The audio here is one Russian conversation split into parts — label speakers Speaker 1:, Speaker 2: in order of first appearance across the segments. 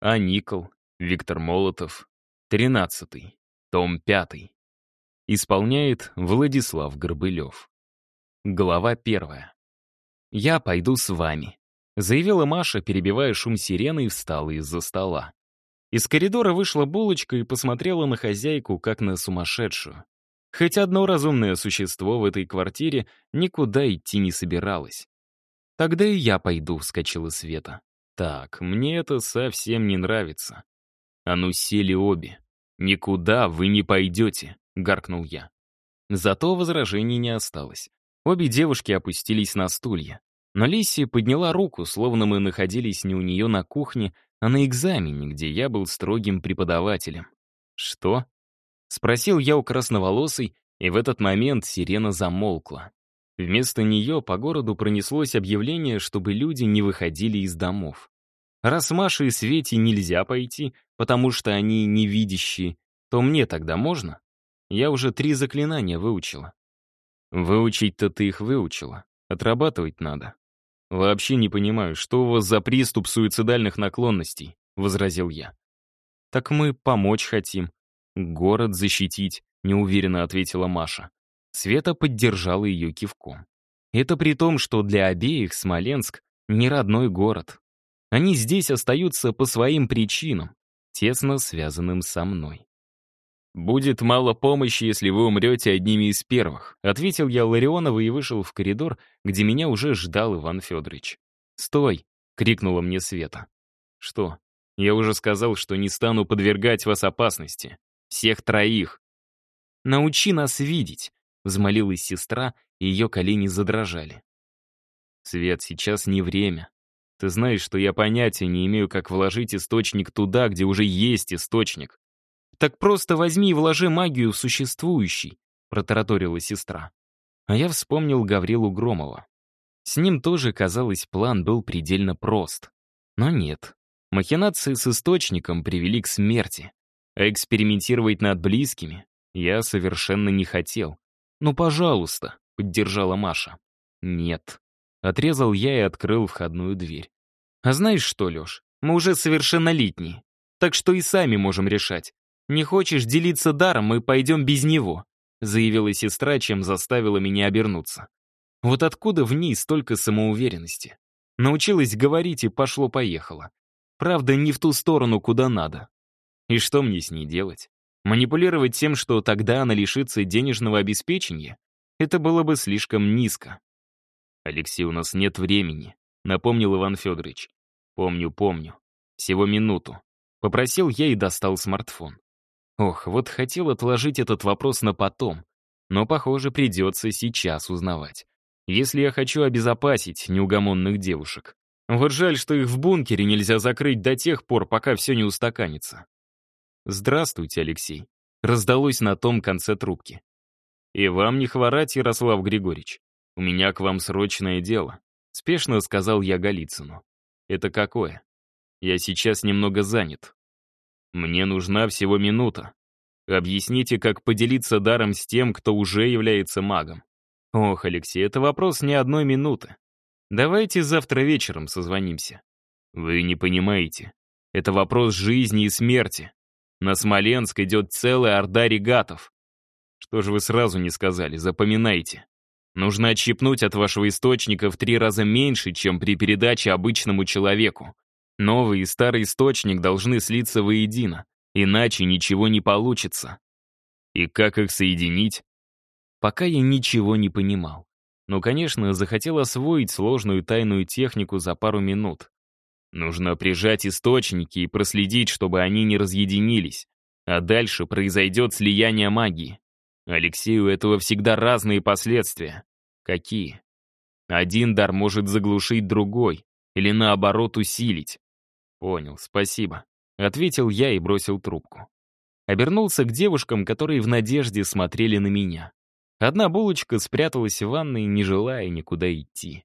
Speaker 1: А. Никол, Виктор Молотов, тринадцатый, том пятый. Исполняет Владислав Горбылев. Глава первая. «Я пойду с вами», — заявила Маша, перебивая шум сирены и встала из-за стола. Из коридора вышла булочка и посмотрела на хозяйку, как на сумасшедшую. Хоть одно разумное существо в этой квартире никуда идти не собиралось. «Тогда и я пойду», — вскочила Света. «Так, мне это совсем не нравится». «А ну сели обе. Никуда вы не пойдете», — гаркнул я. Зато возражений не осталось. Обе девушки опустились на стулья. Но Лисси подняла руку, словно мы находились не у нее на кухне, а на экзамене, где я был строгим преподавателем. «Что?» — спросил я у красноволосой, и в этот момент сирена замолкла. Вместо нее по городу пронеслось объявление, чтобы люди не выходили из домов. Раз Маше и Свете нельзя пойти, потому что они невидящие, то мне тогда можно? Я уже три заклинания выучила. Выучить-то ты их выучила. Отрабатывать надо. Вообще не понимаю, что у вас за приступ суицидальных наклонностей, возразил я. Так мы помочь хотим. Город защитить, неуверенно ответила Маша. Света поддержала ее кивком. Это при том, что для обеих Смоленск не родной город. Они здесь остаются по своим причинам, тесно связанным со мной. «Будет мало помощи, если вы умрете одними из первых», ответил я Ларионова и вышел в коридор, где меня уже ждал Иван Федорович. «Стой!» — крикнула мне Света. «Что? Я уже сказал, что не стану подвергать вас опасности. Всех троих. Научи нас видеть, взмолилась сестра, и ее колени задрожали. «Свет, сейчас не время. Ты знаешь, что я понятия не имею, как вложить источник туда, где уже есть источник. Так просто возьми и вложи магию в существующий», — протараторила сестра. А я вспомнил Гаврилу Громова. С ним тоже, казалось, план был предельно прост. Но нет. Махинации с источником привели к смерти. А экспериментировать над близкими я совершенно не хотел. «Ну, пожалуйста», — поддержала Маша. «Нет». Отрезал я и открыл входную дверь. «А знаешь что, Леш, мы уже совершеннолетние, так что и сами можем решать. Не хочешь делиться даром, мы пойдем без него», заявила сестра, чем заставила меня обернуться. Вот откуда в ней столько самоуверенности? Научилась говорить и пошло-поехало. Правда, не в ту сторону, куда надо. И что мне с ней делать? Манипулировать тем, что тогда она лишится денежного обеспечения, это было бы слишком низко. «Алексей, у нас нет времени», — напомнил Иван Федорович. «Помню, помню. Всего минуту». Попросил я и достал смартфон. Ох, вот хотел отложить этот вопрос на потом, но, похоже, придется сейчас узнавать. Если я хочу обезопасить неугомонных девушек. Вот жаль, что их в бункере нельзя закрыть до тех пор, пока все не устаканится. «Здравствуйте, Алексей», — раздалось на том конце трубки. «И вам не хворать, Ярослав Григорьевич. У меня к вам срочное дело», — спешно сказал я Голицыну. «Это какое? Я сейчас немного занят. Мне нужна всего минута. Объясните, как поделиться даром с тем, кто уже является магом. Ох, Алексей, это вопрос не одной минуты. Давайте завтра вечером созвонимся. Вы не понимаете. Это вопрос жизни и смерти. На Смоленск идет целая орда регатов. Что же вы сразу не сказали, запоминайте. Нужно отщипнуть от вашего источника в три раза меньше, чем при передаче обычному человеку. Новый и старый источник должны слиться воедино, иначе ничего не получится. И как их соединить? Пока я ничего не понимал. Но, конечно, захотел освоить сложную тайную технику за пару минут. Нужно прижать источники и проследить, чтобы они не разъединились. А дальше произойдет слияние магии. Алексею этого всегда разные последствия. Какие? Один дар может заглушить другой, или наоборот усилить. Понял, спасибо. Ответил я и бросил трубку. Обернулся к девушкам, которые в надежде смотрели на меня. Одна булочка спряталась в ванной, не желая никуда идти.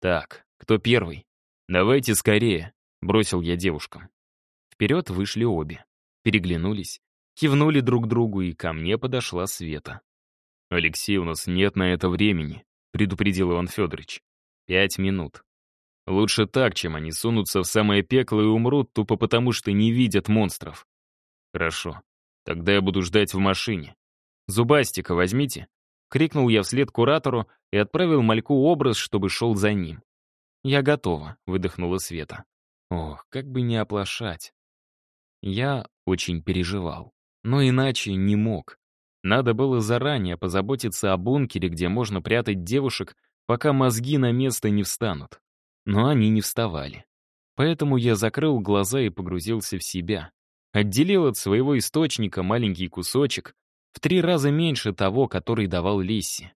Speaker 1: Так, кто первый? «Давайте скорее», — бросил я девушкам. Вперед вышли обе. Переглянулись, кивнули друг другу, и ко мне подошла Света. «Алексей, у нас нет на это времени», — предупредил Иван Федорович. «Пять минут». Лучше так, чем они сунутся в самое пекло и умрут тупо потому, что не видят монстров. Хорошо. Тогда я буду ждать в машине. Зубастика возьмите. Крикнул я вслед куратору и отправил Мальку образ, чтобы шел за ним. «Я готова», — выдохнула Света. Ох, как бы не оплошать. Я очень переживал, но иначе не мог. Надо было заранее позаботиться о бункере, где можно прятать девушек, пока мозги на место не встанут но они не вставали. Поэтому я закрыл глаза и погрузился в себя. Отделил от своего источника маленький кусочек, в три раза меньше того, который давал Лисси.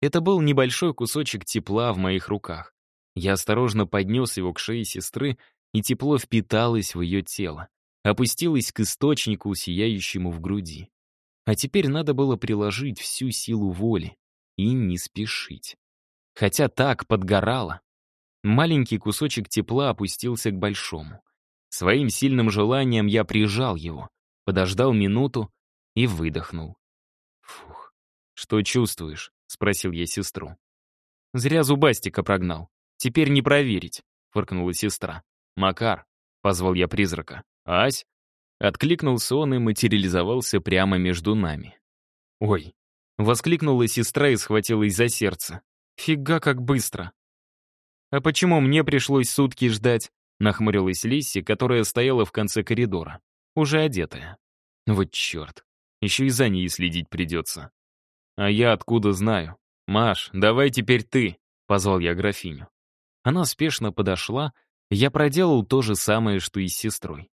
Speaker 1: Это был небольшой кусочек тепла в моих руках. Я осторожно поднес его к шее сестры, и тепло впиталось в ее тело, опустилось к источнику, сияющему в груди. А теперь надо было приложить всю силу воли и не спешить. Хотя так подгорало, Маленький кусочек тепла опустился к большому. Своим сильным желанием я прижал его, подождал минуту и выдохнул. «Фух, что чувствуешь?» — спросил я сестру. «Зря зубастика прогнал. Теперь не проверить», — фыркнула сестра. «Макар», — позвал я призрака. «Ась?» Откликнулся он и материализовался прямо между нами. «Ой!» — воскликнула сестра и схватилась за сердце. «Фига как быстро!» «А почему мне пришлось сутки ждать?» — нахмурилась Лисси, которая стояла в конце коридора, уже одетая. «Вот черт, еще и за ней следить придется». «А я откуда знаю?» «Маш, давай теперь ты», — позвал я графиню. Она спешно подошла, я проделал то же самое, что и с сестрой.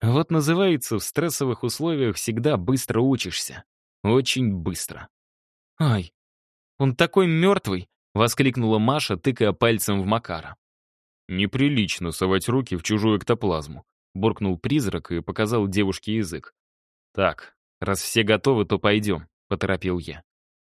Speaker 1: Вот называется, в стрессовых условиях всегда быстро учишься. Очень быстро. «Ай, он такой мертвый!» — воскликнула Маша, тыкая пальцем в Макара. «Неприлично совать руки в чужую эктоплазму», — буркнул призрак и показал девушке язык. «Так, раз все готовы, то пойдем», — поторопил я.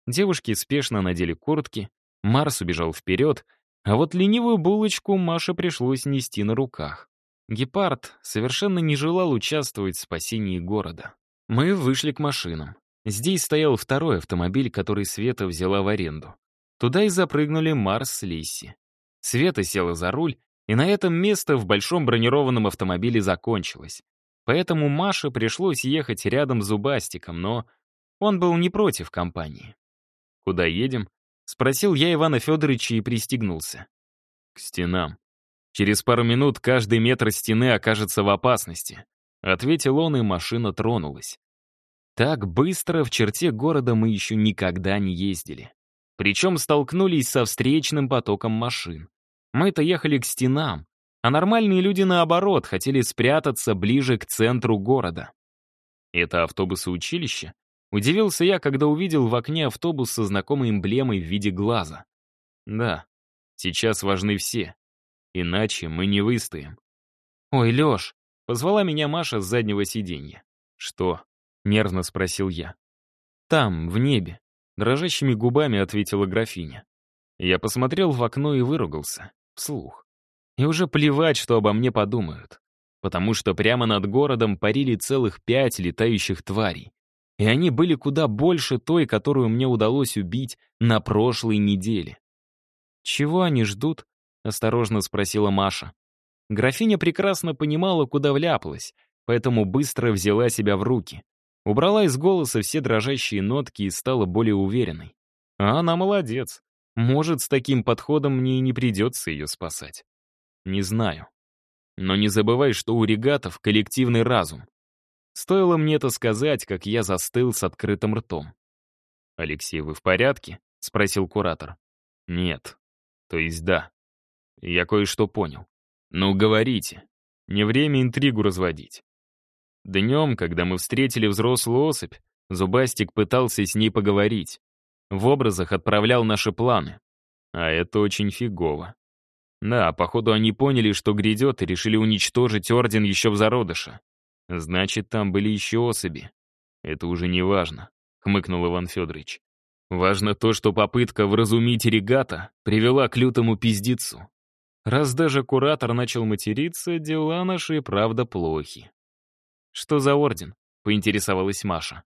Speaker 1: Девушки спешно надели куртки, Марс убежал вперед, а вот ленивую булочку Маше пришлось нести на руках. Гепард совершенно не желал участвовать в спасении города. Мы вышли к машинам. Здесь стоял второй автомобиль, который Света взяла в аренду. Туда и запрыгнули Марс с Лисси. Света села за руль, и на этом место в большом бронированном автомобиле закончилось. Поэтому Маше пришлось ехать рядом с Зубастиком, но он был не против компании. «Куда едем?» — спросил я Ивана Федоровича и пристегнулся. «К стенам. Через пару минут каждый метр стены окажется в опасности», — ответил он, и машина тронулась. Так быстро в черте города мы еще никогда не ездили. Причем столкнулись со встречным потоком машин. Мы-то ехали к стенам, а нормальные люди, наоборот, хотели спрятаться ближе к центру города. Это автобусы училища? Удивился я, когда увидел в окне автобус со знакомой эмблемой в виде глаза. Да, сейчас важны все. Иначе мы не выстоим. «Ой, Лёш!» — позвала меня Маша с заднего сиденья. «Что?» — нервно спросил я. «Там, в небе. Дрожащими губами ответила графиня. Я посмотрел в окно и выругался. Вслух. И уже плевать, что обо мне подумают. Потому что прямо над городом парили целых пять летающих тварей. И они были куда больше той, которую мне удалось убить на прошлой неделе. «Чего они ждут?» — осторожно спросила Маша. Графиня прекрасно понимала, куда вляпалась, поэтому быстро взяла себя в руки. Убрала из голоса все дрожащие нотки и стала более уверенной. А она молодец. Может, с таким подходом мне и не придется ее спасать. Не знаю. Но не забывай, что у регатов коллективный разум. Стоило мне это сказать, как я застыл с открытым ртом. «Алексей, вы в порядке?» — спросил куратор. «Нет. То есть да. Я кое-что понял. Ну, говорите. Не время интригу разводить. Днем, когда мы встретили взрослую особь, Зубастик пытался с ней поговорить. В образах отправлял наши планы. А это очень фигово. Да, походу они поняли, что грядет, и решили уничтожить Орден еще в зародыше. Значит, там были еще особи. Это уже не важно, хмыкнул Иван Федорович. Важно то, что попытка вразумить регата привела к лютому пиздецу. Раз даже куратор начал материться, дела наши, правда, плохи. «Что за орден?» — поинтересовалась Маша.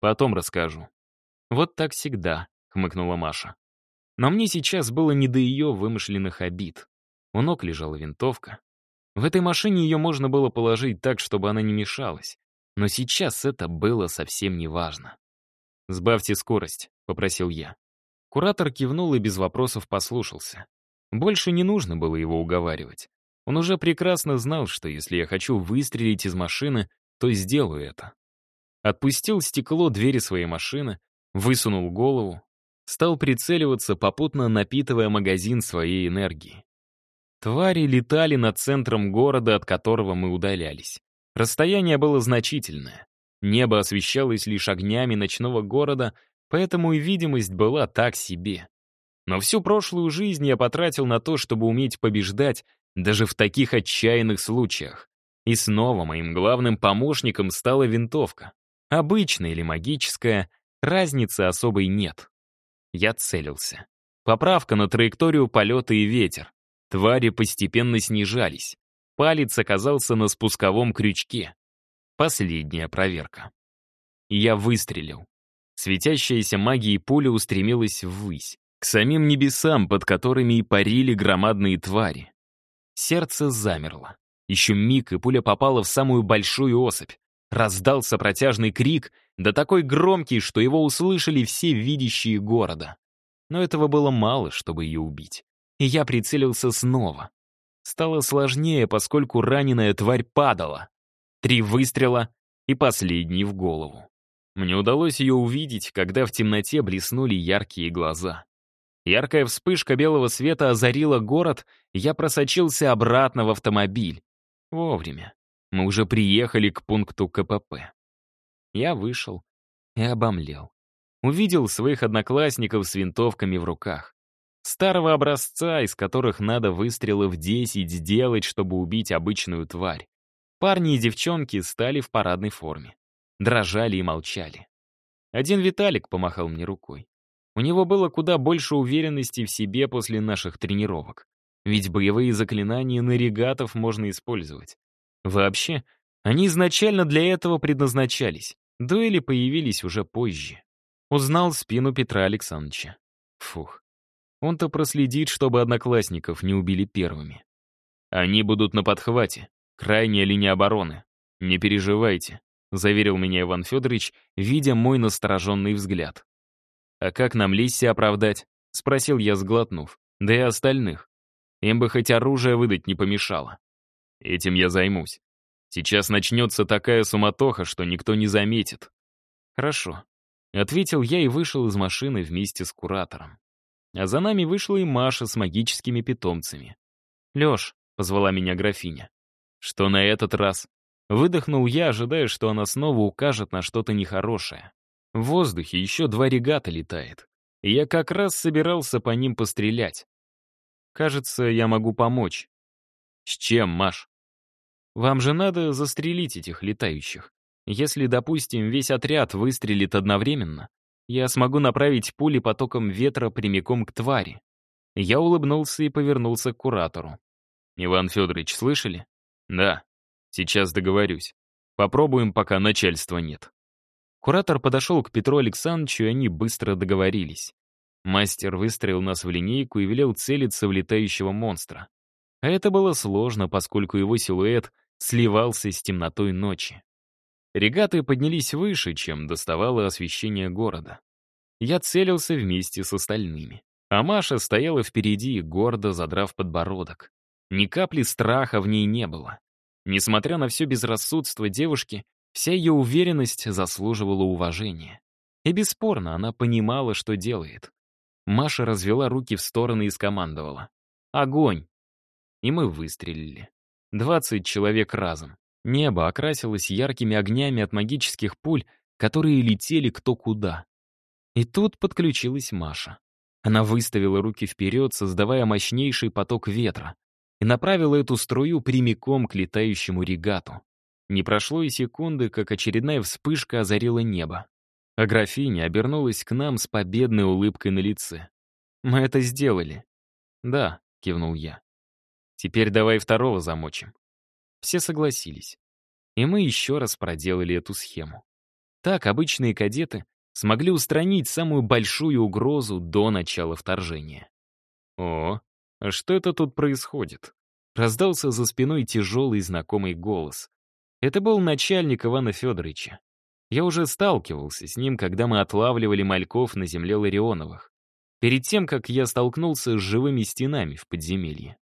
Speaker 1: «Потом расскажу». «Вот так всегда», — хмыкнула Маша. Но мне сейчас было не до ее вымышленных обид. У ног лежала винтовка. В этой машине ее можно было положить так, чтобы она не мешалась. Но сейчас это было совсем не важно. «Сбавьте скорость», — попросил я. Куратор кивнул и без вопросов послушался. Больше не нужно было его уговаривать. Он уже прекрасно знал, что если я хочу выстрелить из машины, то сделаю это. Отпустил стекло двери своей машины, высунул голову, стал прицеливаться, попутно напитывая магазин своей энергии. Твари летали над центром города, от которого мы удалялись. Расстояние было значительное. Небо освещалось лишь огнями ночного города, поэтому и видимость была так себе. Но всю прошлую жизнь я потратил на то, чтобы уметь побеждать даже в таких отчаянных случаях. И снова моим главным помощником стала винтовка. Обычная или магическая, разницы особой нет. Я целился. Поправка на траекторию полета и ветер. Твари постепенно снижались. Палец оказался на спусковом крючке. Последняя проверка. я выстрелил. Светящаяся магией пуля устремилась ввысь, к самим небесам, под которыми и парили громадные твари. Сердце замерло. Еще миг, и пуля попала в самую большую особь. Раздался протяжный крик, да такой громкий, что его услышали все видящие города. Но этого было мало, чтобы ее убить. И я прицелился снова. Стало сложнее, поскольку раненая тварь падала. Три выстрела и последний в голову. Мне удалось ее увидеть, когда в темноте блеснули яркие глаза. Яркая вспышка белого света озарила город, и я просочился обратно в автомобиль. Вовремя. Мы уже приехали к пункту КПП. Я вышел и обомлел. Увидел своих одноклассников с винтовками в руках. Старого образца, из которых надо выстрелов 10 сделать, чтобы убить обычную тварь. Парни и девчонки стали в парадной форме. Дрожали и молчали. Один Виталик помахал мне рукой. У него было куда больше уверенности в себе после наших тренировок. Ведь боевые заклинания на регатов можно использовать. Вообще, они изначально для этого предназначались. Дуэли появились уже позже. Узнал спину Петра Александровича. Фух. Он-то проследит, чтобы одноклассников не убили первыми. Они будут на подхвате. Крайняя линия обороны. Не переживайте, заверил меня Иван Федорович, видя мой настороженный взгляд. А как нам Лисси оправдать? Спросил я, сглотнув. Да и остальных. Им бы хоть оружие выдать не помешало. Этим я займусь. Сейчас начнется такая суматоха, что никто не заметит. Хорошо. Ответил я и вышел из машины вместе с куратором. А за нами вышла и Маша с магическими питомцами. «Лёш», — позвала меня графиня. «Что на этот раз?» Выдохнул я, ожидая, что она снова укажет на что-то нехорошее. В воздухе еще два регата летает. Я как раз собирался по ним пострелять. Кажется, я могу помочь. С чем, Маш? Вам же надо застрелить этих летающих. Если, допустим, весь отряд выстрелит одновременно, я смогу направить пули потоком ветра прямиком к твари. Я улыбнулся и повернулся к куратору. «Иван Федорович, слышали?» «Да. Сейчас договорюсь. Попробуем, пока начальства нет». Куратор подошел к Петру Александровичу, и они быстро договорились. Мастер выстроил нас в линейку и велел целиться в летающего монстра. А это было сложно, поскольку его силуэт сливался с темнотой ночи. Регаты поднялись выше, чем доставало освещение города. Я целился вместе с остальными. А Маша стояла впереди, гордо задрав подбородок. Ни капли страха в ней не было. Несмотря на все безрассудство девушки, вся ее уверенность заслуживала уважения. И бесспорно, она понимала, что делает. Маша развела руки в стороны и скомандовала. «Огонь!» И мы выстрелили. Двадцать человек разом. Небо окрасилось яркими огнями от магических пуль, которые летели кто куда. И тут подключилась Маша. Она выставила руки вперед, создавая мощнейший поток ветра, и направила эту струю прямиком к летающему регату. Не прошло и секунды, как очередная вспышка озарила небо. А графиня обернулась к нам с победной улыбкой на лице. «Мы это сделали». «Да», — кивнул я. «Теперь давай второго замочим». Все согласились. И мы еще раз проделали эту схему. Так обычные кадеты смогли устранить самую большую угрозу до начала вторжения. О, А что это тут происходит? Раздался за спиной тяжелый знакомый голос. Это был начальник Ивана Федоровича. Я уже сталкивался с ним, когда мы отлавливали мальков на земле Ларионовых. Перед тем, как я столкнулся с живыми стенами в подземелье.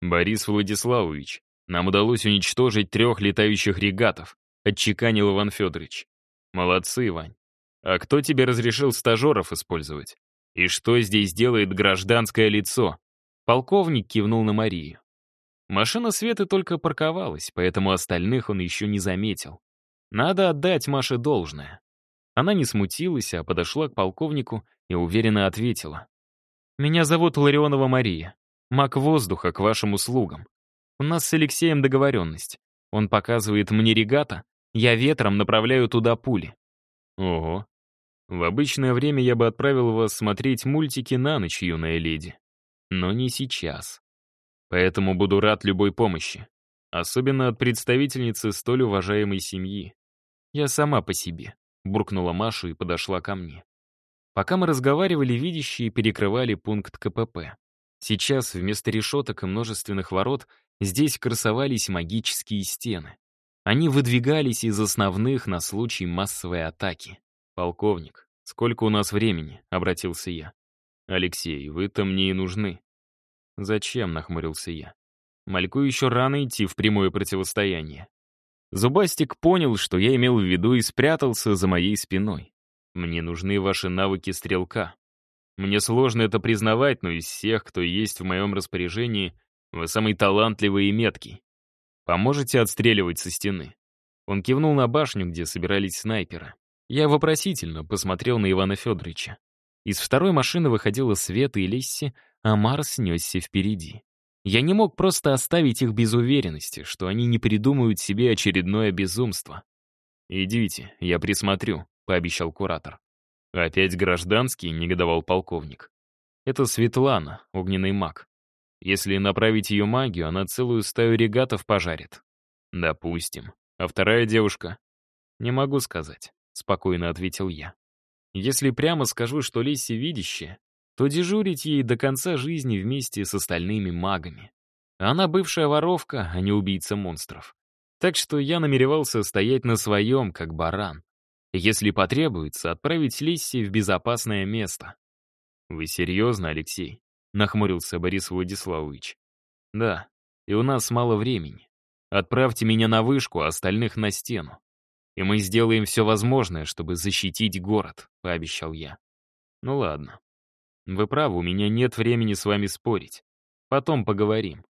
Speaker 1: «Борис Владиславович, нам удалось уничтожить трех летающих регатов», отчеканил Иван Федорович. «Молодцы, Вань. А кто тебе разрешил стажеров использовать? И что здесь делает гражданское лицо?» Полковник кивнул на Марию. Машина Светы только парковалась, поэтому остальных он еще не заметил. Надо отдать Маше должное. Она не смутилась, а подошла к полковнику и уверенно ответила. «Меня зовут Ларионова Мария. Маг воздуха к вашим услугам. У нас с Алексеем договоренность. Он показывает мне регата, я ветром направляю туда пули». «Ого. В обычное время я бы отправил вас смотреть мультики на ночь, юная леди. Но не сейчас. Поэтому буду рад любой помощи. Особенно от представительницы столь уважаемой семьи. Я сама по себе», — буркнула Маша и подошла ко мне. Пока мы разговаривали, видящие перекрывали пункт КПП. Сейчас вместо решеток и множественных ворот здесь красовались магические стены. Они выдвигались из основных на случай массовой атаки. «Полковник, сколько у нас времени?» — обратился я. «Алексей, вы-то мне и нужны». «Зачем?» — нахмурился я. «Мальку еще рано идти в прямое противостояние». Зубастик понял, что я имел в виду, и спрятался за моей спиной. Мне нужны ваши навыки стрелка. Мне сложно это признавать, но из всех, кто есть в моем распоряжении, вы самый талантливый и меткий. Поможете отстреливать со стены?» Он кивнул на башню, где собирались снайперы. Я вопросительно посмотрел на Ивана Федоровича. Из второй машины выходила Света и Лесси, а Марс несся впереди. Я не мог просто оставить их без уверенности, что они не придумают себе очередное безумство. «Идите, я присмотрю», пообещал куратор. «Опять гражданский?» — негодовал полковник. «Это Светлана, огненный маг. Если направить ее магию, она целую стаю регатов пожарит». «Допустим. А вторая девушка?» «Не могу сказать», — спокойно ответил я. «Если прямо скажу, что Лесси видящая, то дежурить ей до конца жизни вместе с остальными магами. Она бывшая воровка, а не убийца монстров. Так что я намеревался стоять на своем, как баран, если потребуется, отправить Лисси в безопасное место. «Вы серьезно, Алексей?» — нахмурился Борис Владиславович. «Да, и у нас мало времени. Отправьте меня на вышку, а остальных на стену. И мы сделаем все возможное, чтобы защитить город», — пообещал я. «Ну ладно. Вы правы, у меня нет времени с вами спорить. Потом поговорим».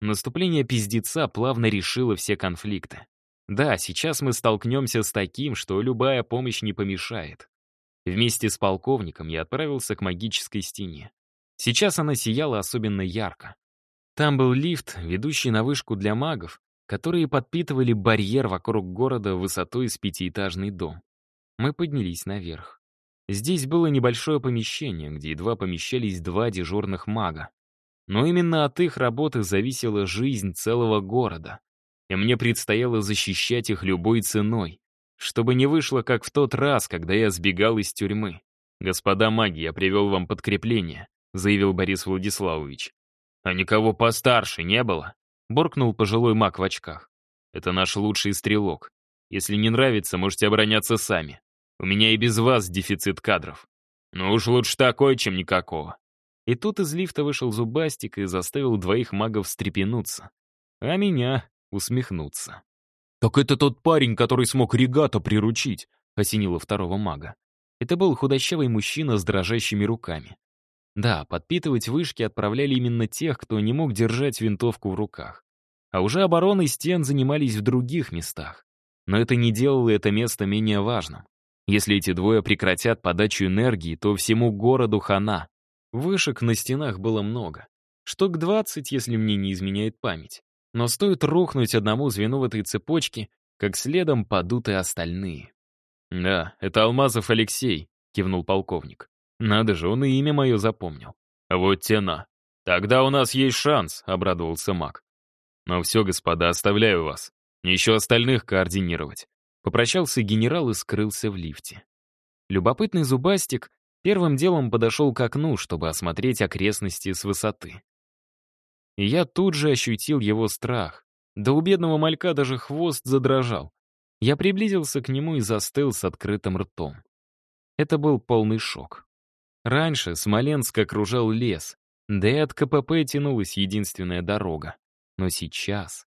Speaker 1: Наступление пиздеца плавно решило все конфликты. Да, сейчас мы столкнемся с таким, что любая помощь не помешает. Вместе с полковником я отправился к магической стене. Сейчас она сияла особенно ярко. Там был лифт, ведущий на вышку для магов, которые подпитывали барьер вокруг города высотой с пятиэтажный дом. Мы поднялись наверх. Здесь было небольшое помещение, где едва помещались два дежурных мага. Но именно от их работы зависела жизнь целого города и мне предстояло защищать их любой ценой, чтобы не вышло, как в тот раз, когда я сбегал из тюрьмы. «Господа маги, я привел вам подкрепление», — заявил Борис Владиславович. «А никого постарше не было?» — буркнул пожилой маг в очках. «Это наш лучший стрелок. Если не нравится, можете обороняться сами. У меня и без вас дефицит кадров. Но уж лучше такой, чем никакого». И тут из лифта вышел Зубастик и заставил двоих магов встрепенуться. А меня усмехнуться. «Так это тот парень, который смог регата приручить», — осенило второго мага. Это был худощавый мужчина с дрожащими руками. Да, подпитывать вышки отправляли именно тех, кто не мог держать винтовку в руках. А уже обороной стен занимались в других местах. Но это не делало это место менее важным. Если эти двое прекратят подачу энергии, то всему городу хана. Вышек на стенах было много. Штук 20, если мне не изменяет память. Но стоит рухнуть одному звену в этой цепочке, как следом падут и остальные. «Да, это Алмазов Алексей», — кивнул полковник. «Надо же, он и имя мое запомнил». «Вот тена. Тогда у нас есть шанс», — обрадовался маг. «Но все, господа, оставляю вас. Еще остальных координировать». Попрощался генерал и скрылся в лифте. Любопытный зубастик первым делом подошел к окну, чтобы осмотреть окрестности с высоты. И я тут же ощутил его страх. Да у бедного малька даже хвост задрожал. Я приблизился к нему и застыл с открытым ртом. Это был полный шок. Раньше Смоленск окружал лес, да и от КПП тянулась единственная дорога. Но сейчас...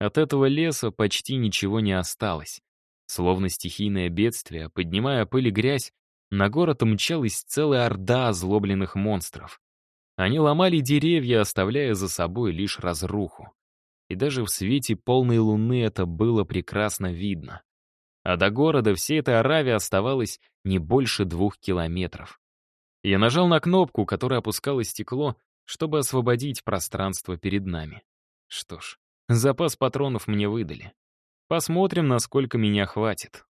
Speaker 1: От этого леса почти ничего не осталось. Словно стихийное бедствие, поднимая пыль и грязь, на город мчалась целая орда озлобленных монстров. Они ломали деревья, оставляя за собой лишь разруху. И даже в свете полной луны это было прекрасно видно. А до города всей этой Аравии оставалось не больше двух километров. Я нажал на кнопку, которая опускала стекло, чтобы освободить пространство перед нами. Что ж, запас патронов мне выдали. Посмотрим, насколько меня хватит.